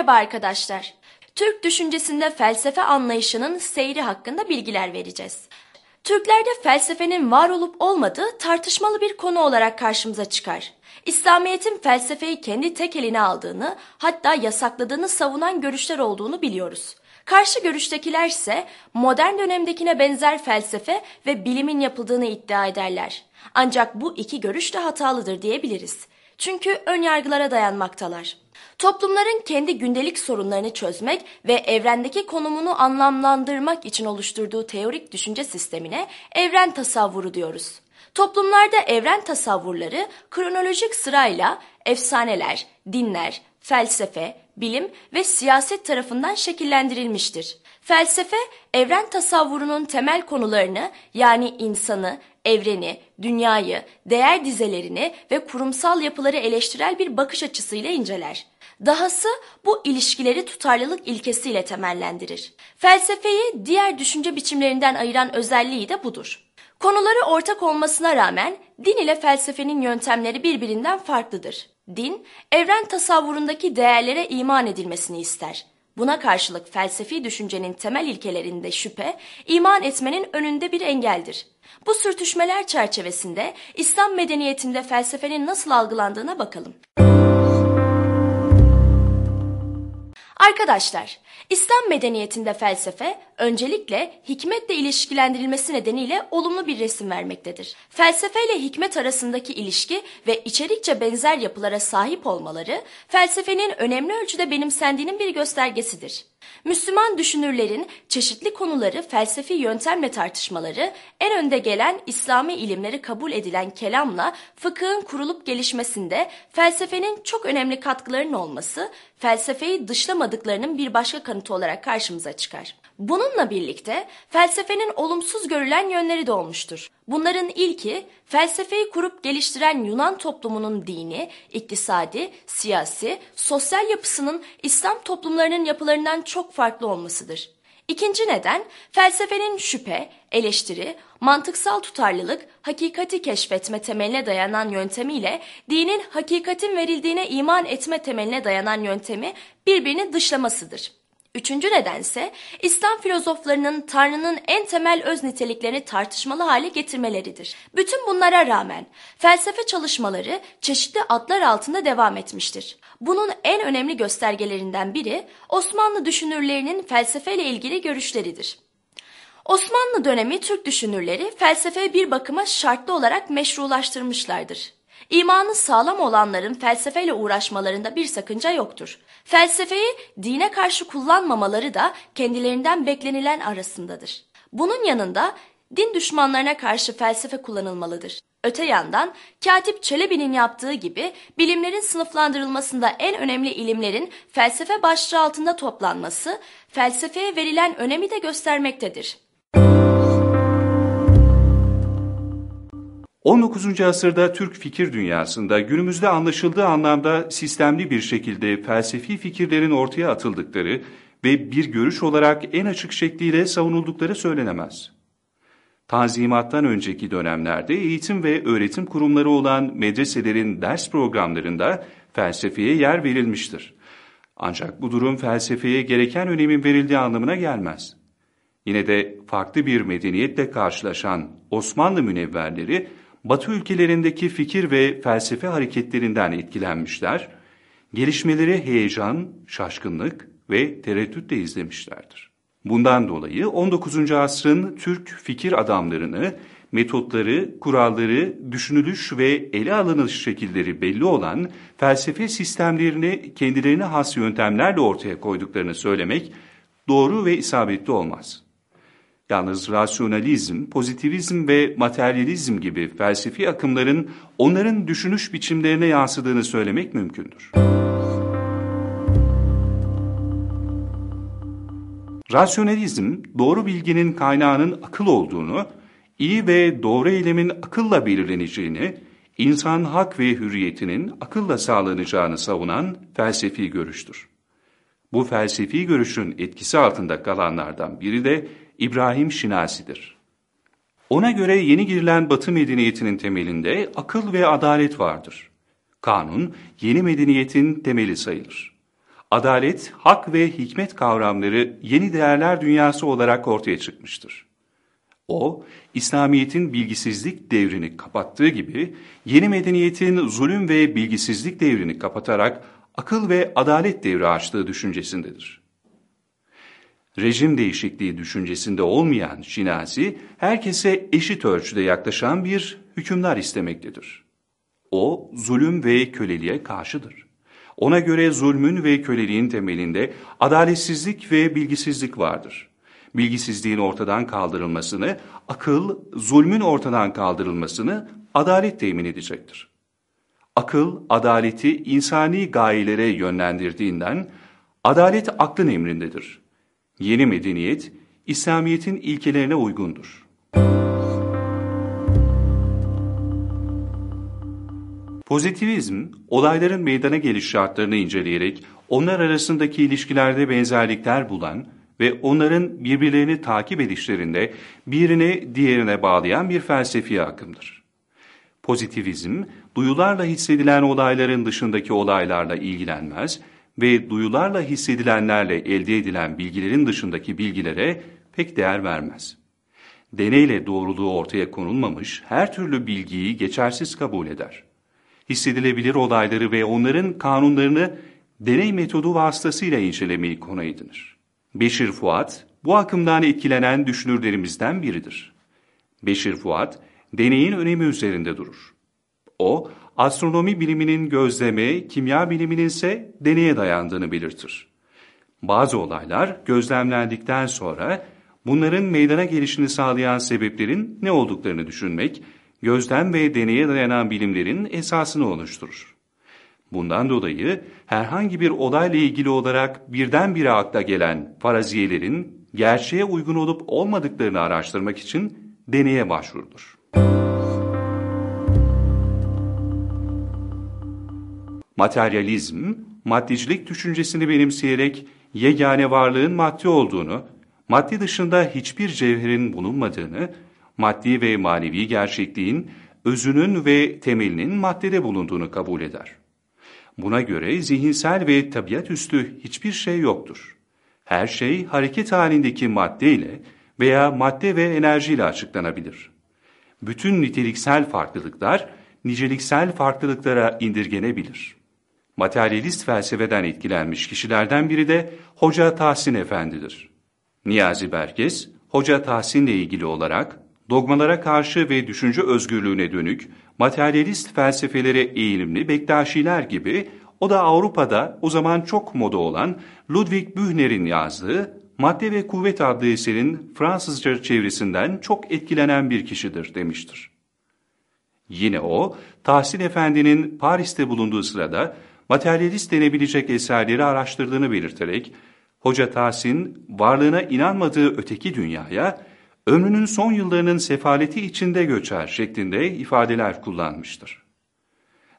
Merhaba arkadaşlar. Türk düşüncesinde felsefe anlayışının seyri hakkında bilgiler vereceğiz. Türklerde felsefenin var olup olmadığı tartışmalı bir konu olarak karşımıza çıkar. İslamiyet'in felsefeyi kendi tek eline aldığını, hatta yasakladığını savunan görüşler olduğunu biliyoruz. Karşı görüştekiler ise modern dönemdekine benzer felsefe ve bilimin yapıldığını iddia ederler. Ancak bu iki görüş de hatalıdır diyebiliriz. Çünkü ön yargılara dayanmaktalar. Toplumların kendi gündelik sorunlarını çözmek ve evrendeki konumunu anlamlandırmak için oluşturduğu teorik düşünce sistemine evren tasavvuru diyoruz. Toplumlarda evren tasavvurları kronolojik sırayla efsaneler, dinler, felsefe, bilim ve siyaset tarafından şekillendirilmiştir. Felsefe, evren tasavvurunun temel konularını yani insanı, evreni, dünyayı, değer dizelerini ve kurumsal yapıları eleştirel bir bakış açısıyla inceler. Dahası bu ilişkileri tutarlılık ilkesiyle temellendirir. Felsefeyi diğer düşünce biçimlerinden ayıran özelliği de budur. Konuları ortak olmasına rağmen din ile felsefenin yöntemleri birbirinden farklıdır. Din, evren tasavvurundaki değerlere iman edilmesini ister. Buna karşılık felsefi düşüncenin temel ilkelerinde şüphe, iman etmenin önünde bir engeldir. Bu sürtüşmeler çerçevesinde İslam medeniyetinde felsefenin nasıl algılandığına bakalım. Arkadaşlar, İslam medeniyetinde felsefe öncelikle hikmetle ilişkilendirilmesi nedeniyle olumlu bir resim vermektedir. Felsefe ile hikmet arasındaki ilişki ve içerikçe benzer yapılara sahip olmaları felsefenin önemli ölçüde benimsendiğinin bir göstergesidir. Müslüman düşünürlerin çeşitli konuları felsefi yöntemle tartışmaları, en önde gelen İslami ilimleri kabul edilen kelamla fıkhın kurulup gelişmesinde felsefenin çok önemli katkılarının olması, felsefeyi dışlamadıklarının bir başka kanıtı olarak karşımıza çıkar. Bununla birlikte felsefenin olumsuz görülen yönleri de olmuştur. Bunların ilki felsefeyi kurup geliştiren Yunan toplumunun dini, iktisadi, siyasi, sosyal yapısının İslam toplumlarının yapılarından çok farklı olmasıdır. İkinci neden felsefenin şüphe, eleştiri, mantıksal tutarlılık, hakikati keşfetme temeline dayanan yöntemiyle dinin hakikatin verildiğine iman etme temeline dayanan yöntemi birbirini dışlamasıdır. Üçüncü nedense İslam filozoflarının Tanrı'nın en temel öz niteliklerini tartışmalı hale getirmeleridir. Bütün bunlara rağmen felsefe çalışmaları çeşitli adlar altında devam etmiştir. Bunun en önemli göstergelerinden biri Osmanlı düşünürlerinin felsefeyle ilgili görüşleridir. Osmanlı dönemi Türk düşünürleri felsefe bir bakıma şartlı olarak meşrulaştırmışlardır. İmanı sağlam olanların felsefeyle uğraşmalarında bir sakınca yoktur. Felsefeyi dine karşı kullanmamaları da kendilerinden beklenilen arasındadır. Bunun yanında din düşmanlarına karşı felsefe kullanılmalıdır. Öte yandan Katip Çelebi'nin yaptığı gibi bilimlerin sınıflandırılmasında en önemli ilimlerin felsefe başlığı altında toplanması felsefeye verilen önemi de göstermektedir. 19. asırda Türk fikir dünyasında günümüzde anlaşıldığı anlamda sistemli bir şekilde felsefi fikirlerin ortaya atıldıkları ve bir görüş olarak en açık şekliyle savunuldukları söylenemez. Tanzimattan önceki dönemlerde eğitim ve öğretim kurumları olan medreselerin ders programlarında felsefeye yer verilmiştir. Ancak bu durum felsefeye gereken önemin verildiği anlamına gelmez. Yine de farklı bir medeniyetle karşılaşan Osmanlı münevverleri Batı ülkelerindeki fikir ve felsefe hareketlerinden etkilenmişler, gelişmeleri heyecan, şaşkınlık ve tereddütle izlemişlerdir. Bundan dolayı 19. asrın Türk fikir adamlarını, metotları, kuralları, düşünülüş ve ele alınış şekilleri belli olan felsefe sistemlerini kendilerine has yöntemlerle ortaya koyduklarını söylemek doğru ve isabetli olmaz. Yalnız rasyonalizm, pozitivizm ve materyalizm gibi felsefi akımların onların düşünüş biçimlerine yansıdığını söylemek mümkündür. Rasyonalizm, doğru bilginin kaynağının akıl olduğunu, iyi ve doğru eylemin akılla belirleneceğini, insan hak ve hürriyetinin akılla sağlanacağını savunan felsefi görüştür. Bu felsefi görüşün etkisi altında kalanlardan biri de İbrahim Şinasi'dir. Ona göre yeni girilen Batı medeniyetinin temelinde akıl ve adalet vardır. Kanun, yeni medeniyetin temeli sayılır. adalet, hak ve hikmet kavramları yeni değerler dünyası olarak ortaya çıkmıştır. O, İslamiyet'in bilgisizlik devrini kapattığı gibi, yeni medeniyetin zulüm ve bilgisizlik devrini kapatarak akıl ve adalet devri açtığı düşüncesindedir. Rejim değişikliği düşüncesinde olmayan Şinazi, herkese eşit ölçüde yaklaşan bir hükümdar istemektedir. O, zulüm ve köleliğe karşıdır. Ona göre zulmün ve köleliğin temelinde adaletsizlik ve bilgisizlik vardır. Bilgisizliğin ortadan kaldırılmasını, akıl, zulmün ortadan kaldırılmasını adalet temin edecektir. Akıl, adaleti insani gayelere yönlendirdiğinden, adalet aklın emrindedir. Yeni medeniyet, İslamiyet'in ilkelerine uygundur. Pozitivizm, olayların meydana geliş şartlarını inceleyerek onlar arasındaki ilişkilerde benzerlikler bulan ve onların birbirlerini takip edişlerinde birini diğerine bağlayan bir felsefi akımdır. Pozitivizm, duyularla hissedilen olayların dışındaki olaylarla ilgilenmez ve duyularla hissedilenlerle elde edilen bilgilerin dışındaki bilgilere pek değer vermez. Deneyle doğruluğu ortaya konulmamış her türlü bilgiyi geçersiz kabul eder. Hissedilebilir olayları ve onların kanunlarını deney metodu vasıtasıyla incelemeyi konu edinir. Beşir Fuat, bu akımdan etkilenen düşünürlerimizden biridir. Beşir Fuat, deneyin önemi üzerinde durur. O, astronomi biliminin gözleme, kimya biliminin ise deneye dayandığını belirtir. Bazı olaylar gözlemlendikten sonra bunların meydana gelişini sağlayan sebeplerin ne olduklarını düşünmek, gözlem ve deneye dayanan bilimlerin esasını oluşturur. Bundan dolayı herhangi bir olayla ilgili olarak birdenbire akla gelen faraziyelerin gerçeğe uygun olup olmadıklarını araştırmak için deneye başvurulur. Materyalizm, maddecilik düşüncesini benimseyerek yegane varlığın maddi olduğunu, maddi dışında hiçbir cevherin bulunmadığını, maddi ve manevi gerçekliğin özünün ve temelinin maddede bulunduğunu kabul eder. Buna göre zihinsel ve tabiat üstü hiçbir şey yoktur. Her şey hareket halindeki madde ile veya madde ve enerjiyle açıklanabilir. Bütün niteliksel farklılıklar niceliksel farklılıklara indirgenebilir. Materyalist felsefeden etkilenmiş kişilerden biri de Hoca Tahsin Efendi'dir. Niyazi Berkes, Hoca Tahsin'le ilgili olarak dogmalara karşı ve düşünce özgürlüğüne dönük materyalist felsefelere eğilimli Bektaşiler gibi o da Avrupa'da o zaman çok moda olan Ludwig Bühner'in yazdığı Madde ve Kuvvet adlı eserin Fransızca çevresinden çok etkilenen bir kişidir demiştir. Yine o, Tahsin Efendi'nin Paris'te bulunduğu sırada materyalist denebilecek eserleri araştırdığını belirterek, Hoca Tahsin varlığına inanmadığı öteki dünyaya ömrünün son yıllarının sefaleti içinde göçer şeklinde ifadeler kullanmıştır.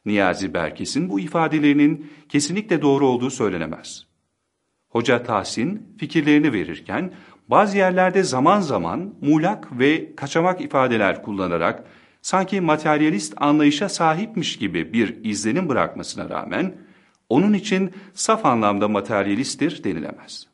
Niyazi Berkes'in bu ifadelerinin kesinlikle doğru olduğu söylenemez. Hoca Tahsin fikirlerini verirken bazı yerlerde zaman zaman muğlak ve kaçamak ifadeler kullanarak sanki materyalist anlayışa sahipmiş gibi bir izlenim bırakmasına rağmen onun için saf anlamda materyalisttir denilemez.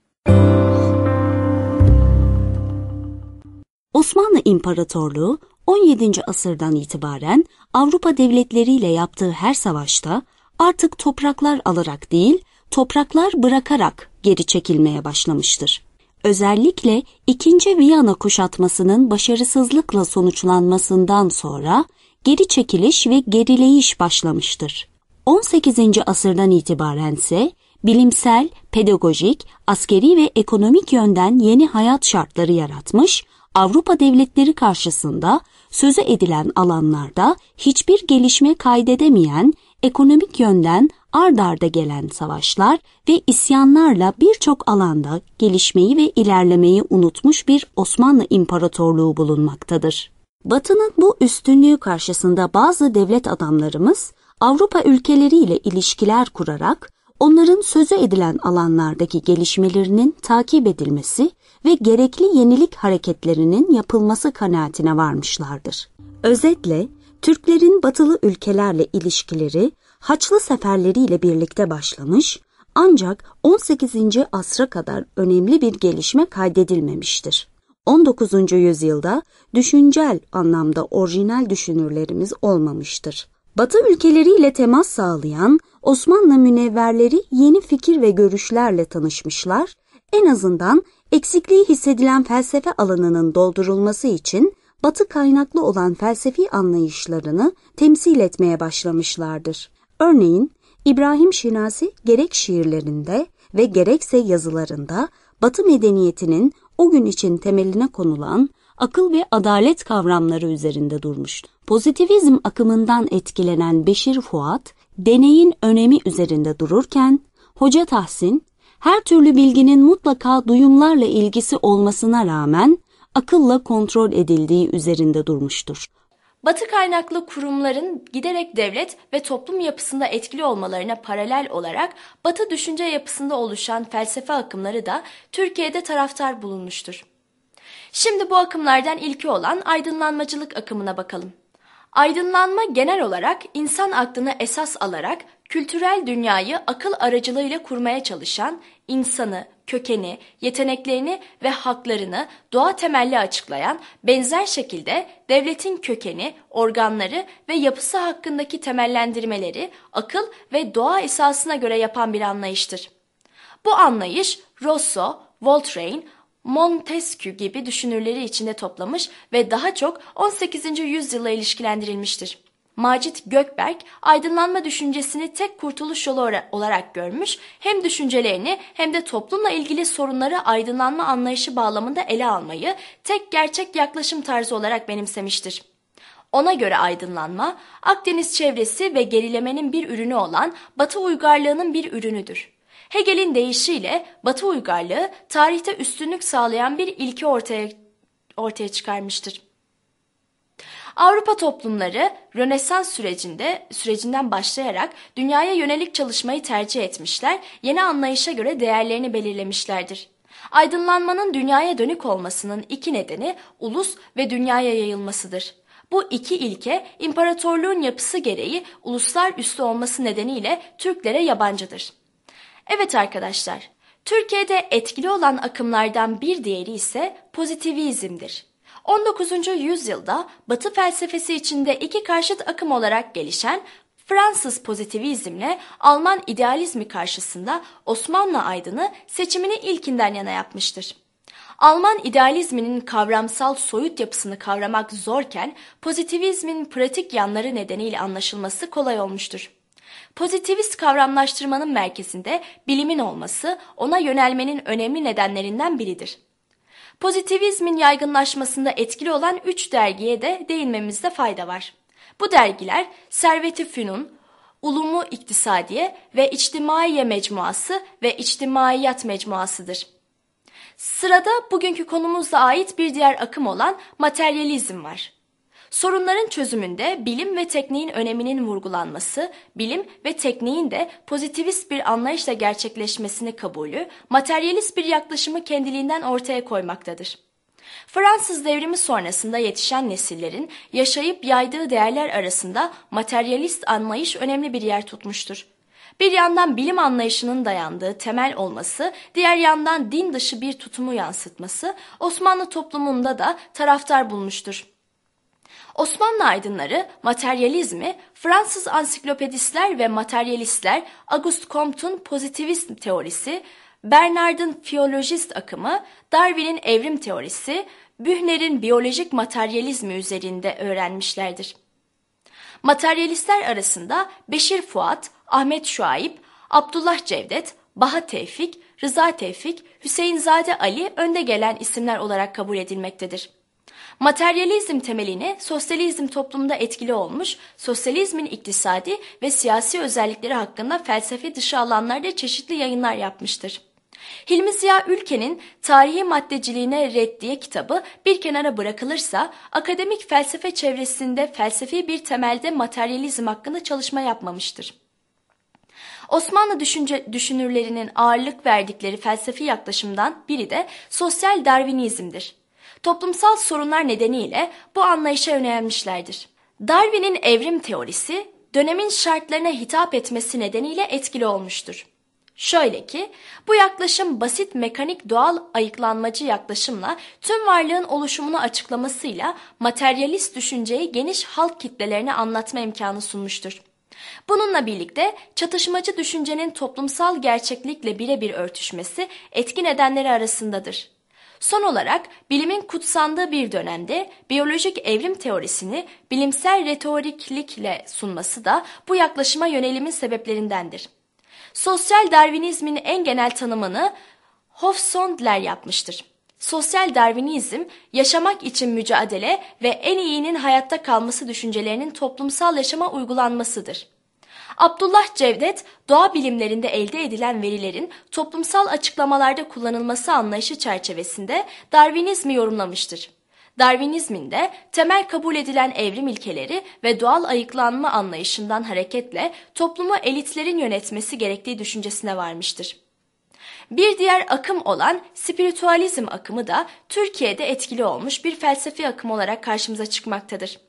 Osmanlı İmparatorluğu 17. asırdan itibaren Avrupa devletleriyle yaptığı her savaşta artık topraklar alarak değil, topraklar bırakarak geri çekilmeye başlamıştır. Özellikle 2. Viyana kuşatmasının başarısızlıkla sonuçlanmasından sonra geri çekiliş ve gerileyiş başlamıştır. 18. asırdan itibaren ise bilimsel, pedagojik, askeri ve ekonomik yönden yeni hayat şartları yaratmış, Avrupa devletleri karşısında sözü edilen alanlarda hiçbir gelişme kaydedemeyen, ekonomik yönden ard arda gelen savaşlar ve isyanlarla birçok alanda gelişmeyi ve ilerlemeyi unutmuş bir Osmanlı İmparatorluğu bulunmaktadır. Batı'nın bu üstünlüğü karşısında bazı devlet adamlarımız Avrupa ülkeleriyle ilişkiler kurarak onların sözü edilen alanlardaki gelişmelerinin takip edilmesi ve gerekli yenilik hareketlerinin yapılması kanaatine varmışlardır. Özetle Türklerin batılı ülkelerle ilişkileri Haçlı seferleriyle birlikte başlamış Ancak 18. asra kadar önemli bir gelişme kaydedilmemiştir. 19. yüzyılda düşüncel anlamda orijinal düşünürlerimiz olmamıştır. Batı ülkeleriyle temas sağlayan Osmanlı münevverleri yeni fikir ve görüşlerle tanışmışlar, en azından eksikliği hissedilen felsefe alanının doldurulması için batı kaynaklı olan felsefi anlayışlarını temsil etmeye başlamışlardır. Örneğin İbrahim Şinasi gerek şiirlerinde ve gerekse yazılarında Batı medeniyetinin o gün için temeline konulan akıl ve adalet kavramları üzerinde durmuştu. Pozitivizm akımından etkilenen Beşir Fuat, deneyin önemi üzerinde dururken, Hoca Tahsin, her türlü bilginin mutlaka duyumlarla ilgisi olmasına rağmen akılla kontrol edildiği üzerinde durmuştur. Batı kaynaklı kurumların giderek devlet ve toplum yapısında etkili olmalarına paralel olarak Batı düşünce yapısında oluşan felsefe akımları da Türkiye'de taraftar bulunmuştur. Şimdi bu akımlardan ilki olan aydınlanmacılık akımına bakalım. Aydınlanma genel olarak insan aklını esas alarak kültürel dünyayı akıl aracılığıyla kurmaya çalışan, insanı, kökeni, yeteneklerini ve haklarını doğa temelli açıklayan, benzer şekilde devletin kökeni, organları ve yapısı hakkındaki temellendirmeleri akıl ve doğa esasına göre yapan bir anlayıştır. Bu anlayış Rousseau, Voltaire, Montesquieu gibi düşünürleri içinde toplamış ve daha çok 18. yüzyıla ilişkilendirilmiştir. Macit Gökberk aydınlanma düşüncesini tek kurtuluş yolu olarak görmüş, hem düşüncelerini hem de toplumla ilgili sorunları aydınlanma anlayışı bağlamında ele almayı tek gerçek yaklaşım tarzı olarak benimsemiştir. Ona göre aydınlanma, Akdeniz çevresi ve gerilemenin bir ürünü olan Batı uygarlığının bir ürünüdür. Hegel'in deyişiyle Batı uygarlığı tarihte üstünlük sağlayan bir ilki ortaya ortaya çıkarmıştır. Avrupa toplumları Rönesans sürecinde sürecinden başlayarak dünyaya yönelik çalışmayı tercih etmişler, yeni anlayışa göre değerlerini belirlemişlerdir. Aydınlanmanın dünyaya dönük olmasının iki nedeni ulus ve dünyaya yayılmasıdır. Bu iki ilke imparatorluğun yapısı gereği uluslar üstü olması nedeniyle Türklere yabancıdır. Evet arkadaşlar, Türkiye'de etkili olan akımlardan bir diğeri ise pozitivizmdir. 19. yüzyılda Batı felsefesi içinde iki karşıt akım olarak gelişen Fransız pozitivizmle Alman idealizmi karşısında Osmanlı aydını seçimini ilkinden yana yapmıştır. Alman idealizminin kavramsal soyut yapısını kavramak zorken pozitivizmin pratik yanları nedeniyle anlaşılması kolay olmuştur. Pozitivist kavramlaştırmanın merkezinde bilimin olması ona yönelmenin önemli nedenlerinden biridir. Pozitivizmin yaygınlaşmasında etkili olan üç dergiye de değinmemizde fayda var. Bu dergiler Servet-i Fünun, Ulumu İktisadiye ve İçtimaiye Mecmuası ve İçtimaiyat Mecmuasıdır. Sırada bugünkü konumuzla ait bir diğer akım olan materyalizm var. Sorunların çözümünde bilim ve tekniğin öneminin vurgulanması, bilim ve tekniğin de pozitivist bir anlayışla gerçekleşmesini kabulü, materyalist bir yaklaşımı kendiliğinden ortaya koymaktadır. Fransız devrimi sonrasında yetişen nesillerin yaşayıp yaydığı değerler arasında materyalist anlayış önemli bir yer tutmuştur. Bir yandan bilim anlayışının dayandığı temel olması, diğer yandan din dışı bir tutumu yansıtması Osmanlı toplumunda da taraftar bulmuştur. Osmanlı aydınları materyalizmi Fransız ansiklopedistler ve materyalistler Auguste Comte'un pozitivist teorisi, Bernard'ın fiyolojist akımı, Darwin'in evrim teorisi, Bühner'in biyolojik materyalizmi üzerinde öğrenmişlerdir. Materyalistler arasında Beşir Fuat, Ahmet Şuayip, Abdullah Cevdet, Baha Tevfik, Rıza Tevfik, Hüseyin Zade Ali önde gelen isimler olarak kabul edilmektedir. Materyalizm temelini sosyalizm toplumda etkili olmuş, sosyalizmin iktisadi ve siyasi özellikleri hakkında felsefe dışı alanlarda çeşitli yayınlar yapmıştır. Hilmi Ziya Ülke'nin Tarihi Maddeciliğine Reddiye kitabı bir kenara bırakılırsa akademik felsefe çevresinde felsefi bir temelde materyalizm hakkında çalışma yapmamıştır. Osmanlı düşünce, düşünürlerinin ağırlık verdikleri felsefi yaklaşımdan biri de sosyal Darwinizmdir toplumsal sorunlar nedeniyle bu anlayışa yönelmişlerdir. Darwin'in evrim teorisi dönemin şartlarına hitap etmesi nedeniyle etkili olmuştur. Şöyle ki, bu yaklaşım basit mekanik doğal ayıklanmacı yaklaşımla tüm varlığın oluşumunu açıklamasıyla materyalist düşünceyi geniş halk kitlelerine anlatma imkanı sunmuştur. Bununla birlikte çatışmacı düşüncenin toplumsal gerçeklikle birebir örtüşmesi etki nedenleri arasındadır. Son olarak bilimin kutsandığı bir dönemde biyolojik evrim teorisini bilimsel retoriklikle sunması da bu yaklaşıma yönelimin sebeplerindendir. Sosyal Darwinizmin en genel tanımını Hofsondler yapmıştır. Sosyal Darwinizm, yaşamak için mücadele ve en iyinin hayatta kalması düşüncelerinin toplumsal yaşama uygulanmasıdır. Abdullah Cevdet, doğa bilimlerinde elde edilen verilerin toplumsal açıklamalarda kullanılması anlayışı çerçevesinde Darwinizmi yorumlamıştır. Darwinizmin de temel kabul edilen evrim ilkeleri ve doğal ayıklanma anlayışından hareketle toplumu elitlerin yönetmesi gerektiği düşüncesine varmıştır. Bir diğer akım olan spiritüalizm akımı da Türkiye'de etkili olmuş bir felsefi akım olarak karşımıza çıkmaktadır.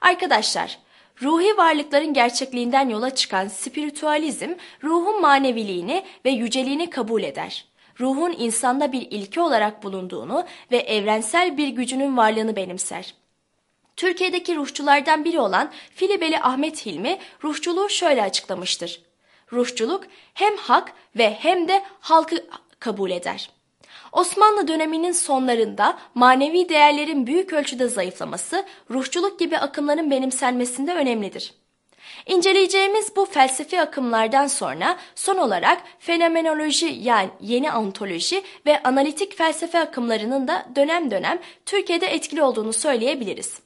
Arkadaşlar, ruhi varlıkların gerçekliğinden yola çıkan spiritüalizm, ruhun maneviliğini ve yüceliğini kabul eder. Ruhun insanda bir ilke olarak bulunduğunu ve evrensel bir gücünün varlığını benimser. Türkiye'deki ruhçulardan biri olan Filibeli Ahmet Hilmi ruhçuluğu şöyle açıklamıştır. Ruhçuluk hem hak ve hem de halkı kabul eder. Osmanlı döneminin sonlarında manevi değerlerin büyük ölçüde zayıflaması ruhçuluk gibi akımların benimsenmesinde önemlidir. İnceleyeceğimiz bu felsefi akımlardan sonra son olarak fenomenoloji yani yeni ontoloji ve analitik felsefe akımlarının da dönem dönem Türkiye'de etkili olduğunu söyleyebiliriz.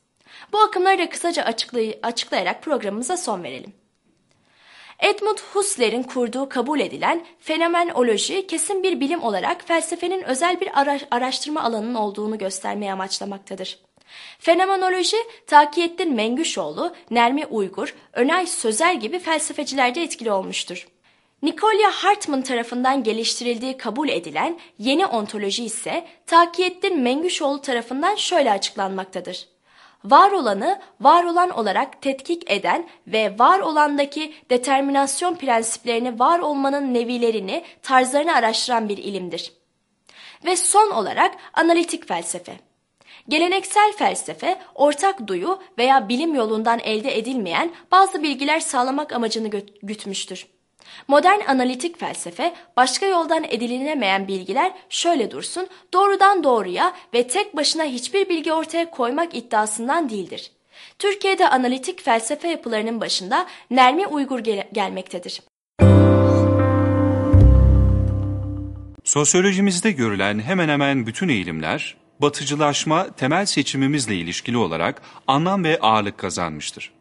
Bu akımları da kısaca açıklay açıklayarak programımıza son verelim. Edmund Husserl'in kurduğu kabul edilen fenomenoloji kesin bir bilim olarak felsefenin özel bir ara araştırma alanının olduğunu göstermeye amaçlamaktadır. Fenomenoloji, Takiyettin Mengüşoğlu, Nermi Uygur, Önay Sözer gibi felsefecilerde etkili olmuştur. Nikolya Hartman tarafından geliştirildiği kabul edilen yeni ontoloji ise Takiyettin Mengüşoğlu tarafından şöyle açıklanmaktadır var olanı var olan olarak tetkik eden ve var olandaki determinasyon prensiplerini var olmanın nevilerini, tarzlarını araştıran bir ilimdir. Ve son olarak analitik felsefe. Geleneksel felsefe, ortak duyu veya bilim yolundan elde edilmeyen bazı bilgiler sağlamak amacını gütmüştür. Modern analitik felsefe başka yoldan edinilemeyen bilgiler şöyle dursun doğrudan doğruya ve tek başına hiçbir bilgi ortaya koymak iddiasından değildir. Türkiye'de analitik felsefe yapılarının başında Nermi Uygur gel gelmektedir. Sosyolojimizde görülen hemen hemen bütün eğilimler, batıcılaşma temel seçimimizle ilişkili olarak anlam ve ağırlık kazanmıştır.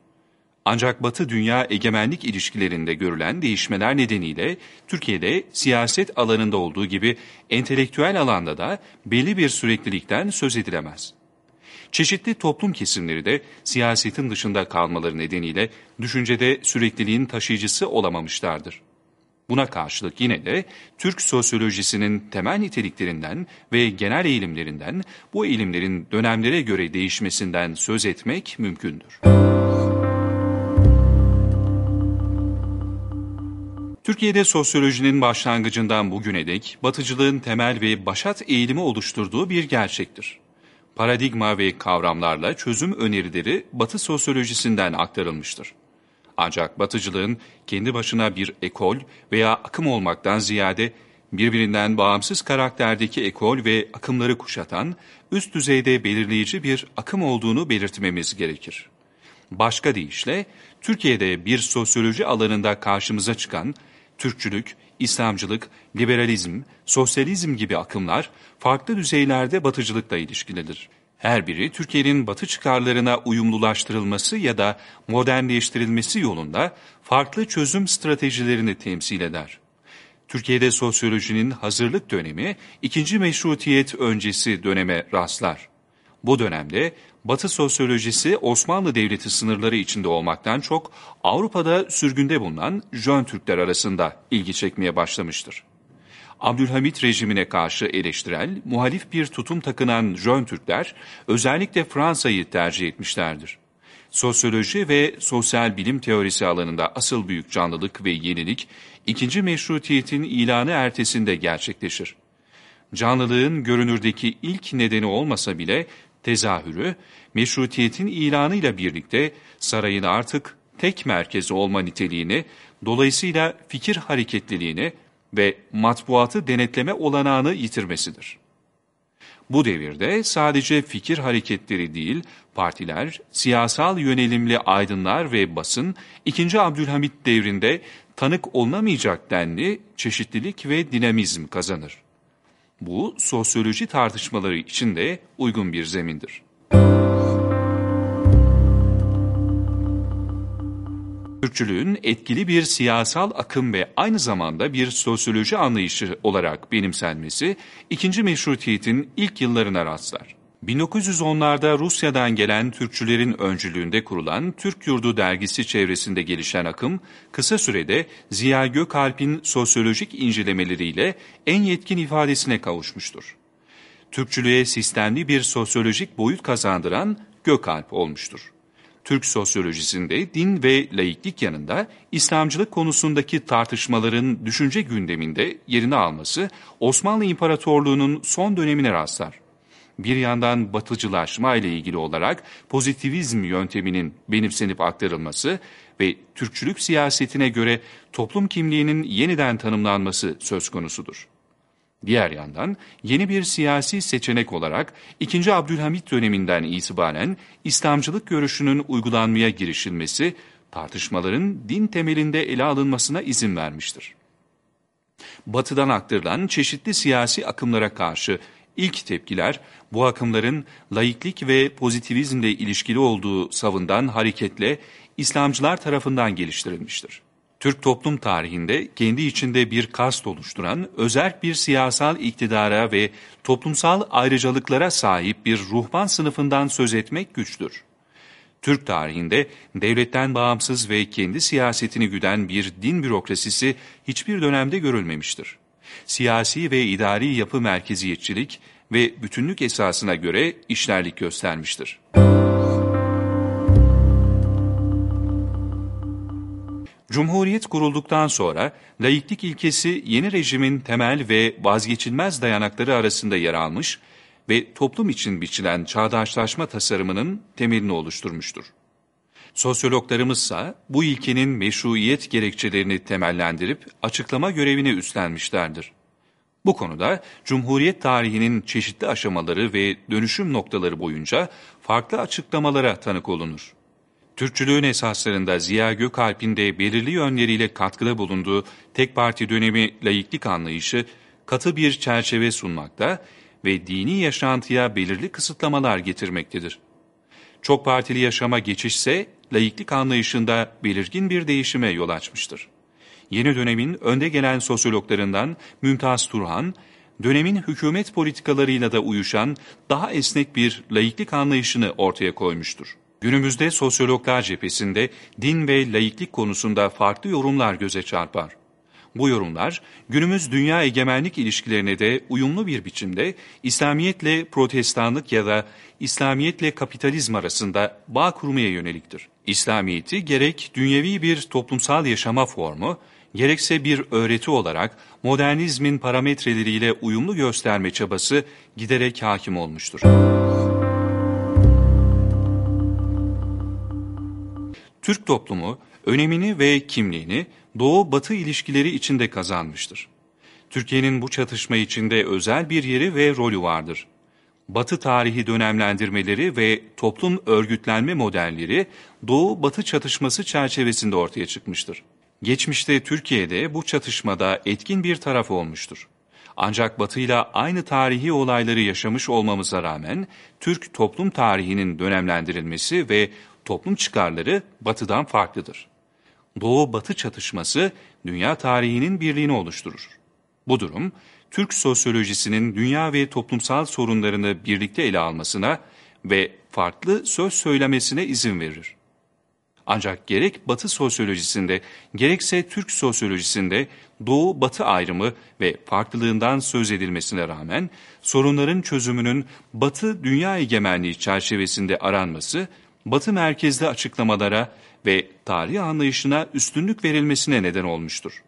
Ancak Batı dünya egemenlik ilişkilerinde görülen değişmeler nedeniyle Türkiye'de siyaset alanında olduğu gibi entelektüel alanda da belli bir süreklilikten söz edilemez. Çeşitli toplum kesimleri de siyasetin dışında kalmaları nedeniyle düşüncede sürekliliğin taşıyıcısı olamamışlardır. Buna karşılık yine de Türk sosyolojisinin temel niteliklerinden ve genel eğilimlerinden bu eğilimlerin dönemlere göre değişmesinden söz etmek mümkündür. Türkiye'de sosyolojinin başlangıcından bugüne dek batıcılığın temel ve başat eğilimi oluşturduğu bir gerçektir. Paradigma ve kavramlarla çözüm önerileri batı sosyolojisinden aktarılmıştır. Ancak batıcılığın kendi başına bir ekol veya akım olmaktan ziyade birbirinden bağımsız karakterdeki ekol ve akımları kuşatan üst düzeyde belirleyici bir akım olduğunu belirtmemiz gerekir. Başka deyişle, Türkiye'de bir sosyoloji alanında karşımıza çıkan Türkçülük, İslamcılık, liberalizm, sosyalizm gibi akımlar farklı düzeylerde batıcılıkla ilişkilidir. Her biri Türkiye'nin batı çıkarlarına uyumlulaştırılması ya da modernleştirilmesi yolunda farklı çözüm stratejilerini temsil eder. Türkiye'de sosyolojinin hazırlık dönemi ikinci meşrutiyet öncesi döneme rastlar. Bu dönemde Batı sosyolojisi Osmanlı Devleti sınırları içinde olmaktan çok Avrupa'da sürgünde bulunan Jön Türkler arasında ilgi çekmeye başlamıştır. Abdülhamit rejimine karşı eleştirel, muhalif bir tutum takınan Jön Türkler özellikle Fransa'yı tercih etmişlerdir. Sosyoloji ve sosyal bilim teorisi alanında asıl büyük canlılık ve yenilik, ikinci meşrutiyetin ilanı ertesinde gerçekleşir. Canlılığın görünürdeki ilk nedeni olmasa bile tezahürü, meşrutiyetin ilanıyla birlikte sarayın artık tek merkezi olma niteliğini, dolayısıyla fikir hareketliliğini ve matbuatı denetleme olanağını yitirmesidir. Bu devirde sadece fikir hareketleri değil, partiler, siyasal yönelimli aydınlar ve basın, 2. Abdülhamit devrinde tanık olunamayacak denli çeşitlilik ve dinamizm kazanır. Bu, sosyoloji tartışmaları için de uygun bir zemindir. Türkçülüğün etkili bir siyasal akım ve aynı zamanda bir sosyoloji anlayışı olarak benimsenmesi, ikinci meşrutiyetin ilk yıllarına rastlar. 1910'larda Rusya'dan gelen Türkçülerin öncülüğünde kurulan Türk Yurdu dergisi çevresinde gelişen akım, kısa sürede Ziya Gökalp'in sosyolojik incelemeleriyle en yetkin ifadesine kavuşmuştur. Türkçülüğe sistemli bir sosyolojik boyut kazandıran Gökalp olmuştur. Türk sosyolojisinde din ve laiklik yanında İslamcılık konusundaki tartışmaların düşünce gündeminde yerini alması Osmanlı İmparatorluğu'nun son dönemine rastlar. Bir yandan batıcılaşma ile ilgili olarak pozitivizm yönteminin benimsenip aktarılması ve Türkçülük siyasetine göre toplum kimliğinin yeniden tanımlanması söz konusudur. Diğer yandan yeni bir siyasi seçenek olarak 2. Abdülhamit döneminden itibaren İslamcılık görüşünün uygulanmaya girişilmesi tartışmaların din temelinde ele alınmasına izin vermiştir. Batıdan aktarılan çeşitli siyasi akımlara karşı ilk tepkiler bu akımların laiklik ve pozitivizmle ilişkili olduğu savundan hareketle İslamcılar tarafından geliştirilmiştir. Türk toplum tarihinde kendi içinde bir kast oluşturan, özel bir siyasal iktidara ve toplumsal ayrıcalıklara sahip bir ruhban sınıfından söz etmek güçtür. Türk tarihinde devletten bağımsız ve kendi siyasetini güden bir din bürokrasisi hiçbir dönemde görülmemiştir. Siyasi ve idari yapı merkeziyetçilik ve bütünlük esasına göre işlerlik göstermiştir. Cumhuriyet kurulduktan sonra laiklik ilkesi yeni rejimin temel ve vazgeçilmez dayanakları arasında yer almış ve toplum için biçilen çağdaşlaşma tasarımının temelini oluşturmuştur. Sosyologlarımızsa bu ilkenin meşruiyet gerekçelerini temellendirip açıklama görevini üstlenmişlerdir. Bu konuda Cumhuriyet tarihinin çeşitli aşamaları ve dönüşüm noktaları boyunca farklı açıklamalara tanık olunur. Türkçülüğün esaslarında Ziya Gökalp'in de belirli yönleriyle katkıda bulunduğu tek parti dönemi laiklik anlayışı katı bir çerçeve sunmakta ve dini yaşantıya belirli kısıtlamalar getirmektedir. Çok partili yaşama geçişse laiklik anlayışında belirgin bir değişime yol açmıştır. Yeni dönemin önde gelen sosyologlarından Mümtaz Turhan, dönemin hükümet politikalarıyla da uyuşan daha esnek bir laiklik anlayışını ortaya koymuştur. Günümüzde sosyologlar cephesinde din ve laiklik konusunda farklı yorumlar göze çarpar. Bu yorumlar günümüz dünya egemenlik ilişkilerine de uyumlu bir biçimde İslamiyetle protestanlık ya da İslamiyetle kapitalizm arasında bağ kurmaya yöneliktir. İslamiyeti gerek dünyevi bir toplumsal yaşama formu, gerekse bir öğreti olarak modernizmin parametreleriyle uyumlu gösterme çabası giderek hakim olmuştur. Türk toplumu önemini ve kimliğini Doğu-Batı ilişkileri içinde kazanmıştır. Türkiye'nin bu çatışma içinde özel bir yeri ve rolü vardır. Batı tarihi dönemlendirmeleri ve toplum örgütlenme modelleri Doğu-Batı çatışması çerçevesinde ortaya çıkmıştır. Geçmişte Türkiye'de bu çatışmada etkin bir taraf olmuştur. Ancak Batı ile aynı tarihi olayları yaşamış olmamıza rağmen Türk toplum tarihinin dönemlendirilmesi ve toplum çıkarları batıdan farklıdır. Doğu-batı çatışması dünya tarihinin birliğini oluşturur. Bu durum, Türk sosyolojisinin dünya ve toplumsal sorunlarını birlikte ele almasına ve farklı söz söylemesine izin verir. Ancak gerek Batı sosyolojisinde gerekse Türk sosyolojisinde Doğu-Batı ayrımı ve farklılığından söz edilmesine rağmen sorunların çözümünün Batı dünya egemenliği çerçevesinde aranması Batı merkezli açıklamalara ve tarih anlayışına üstünlük verilmesine neden olmuştur.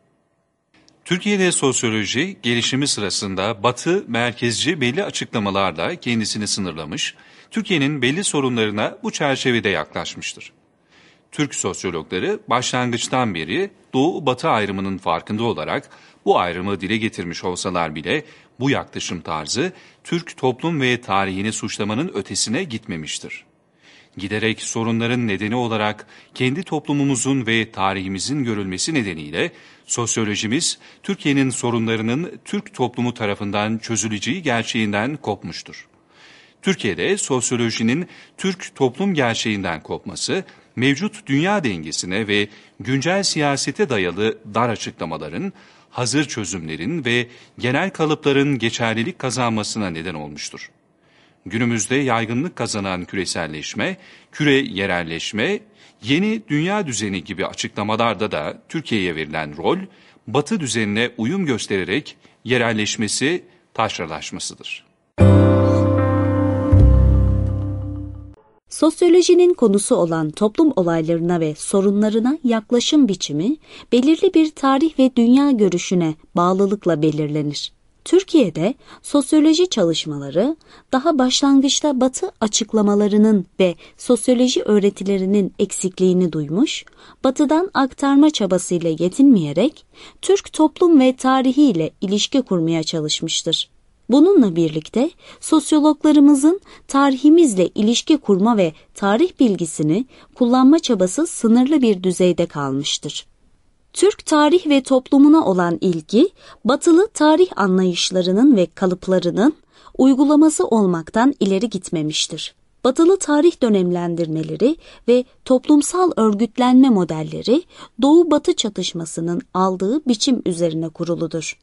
Türkiye'de sosyoloji gelişimi sırasında batı merkezci belli açıklamalarla kendisini sınırlamış, Türkiye'nin belli sorunlarına bu çerçevede yaklaşmıştır. Türk sosyologları başlangıçtan beri Doğu-Batı ayrımının farkında olarak bu ayrımı dile getirmiş olsalar bile bu yaklaşım tarzı Türk toplum ve tarihini suçlamanın ötesine gitmemiştir. Giderek sorunların nedeni olarak kendi toplumumuzun ve tarihimizin görülmesi nedeniyle sosyolojimiz Türkiye'nin sorunlarının Türk toplumu tarafından çözüleceği gerçeğinden kopmuştur. Türkiye'de sosyolojinin Türk toplum gerçeğinden kopması, mevcut dünya dengesine ve güncel siyasete dayalı dar açıklamaların, hazır çözümlerin ve genel kalıpların geçerlilik kazanmasına neden olmuştur. Günümüzde yaygınlık kazanan küreselleşme, küre yerelleşme, yeni dünya düzeni gibi açıklamalarda da Türkiye'ye verilen rol, Batı düzenine uyum göstererek yerelleşmesi, taşralaşmasıdır. Sosyolojinin konusu olan toplum olaylarına ve sorunlarına yaklaşım biçimi belirli bir tarih ve dünya görüşüne bağlılıkla belirlenir. Türkiye'de sosyoloji çalışmaları daha başlangıçta Batı açıklamalarının ve sosyoloji öğretilerinin eksikliğini duymuş, Batı'dan aktarma çabasıyla yetinmeyerek Türk toplum ve tarihiyle ilişki kurmaya çalışmıştır. Bununla birlikte sosyologlarımızın tarihimizle ilişki kurma ve tarih bilgisini kullanma çabası sınırlı bir düzeyde kalmıştır. Türk tarih ve toplumuna olan ilgi, batılı tarih anlayışlarının ve kalıplarının uygulaması olmaktan ileri gitmemiştir. Batılı tarih dönemlendirmeleri ve toplumsal örgütlenme modelleri Doğu-Batı çatışmasının aldığı biçim üzerine kuruludur.